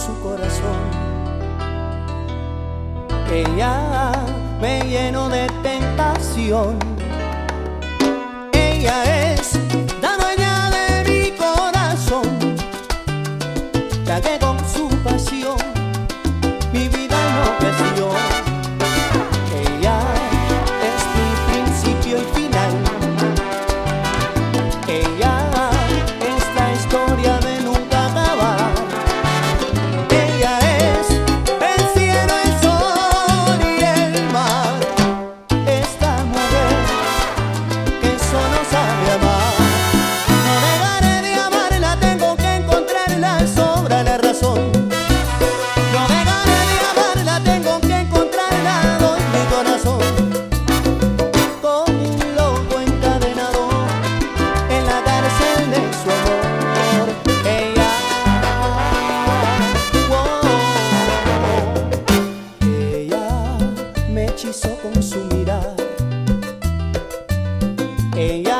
su corazón. Ella me llenó de tentación Ella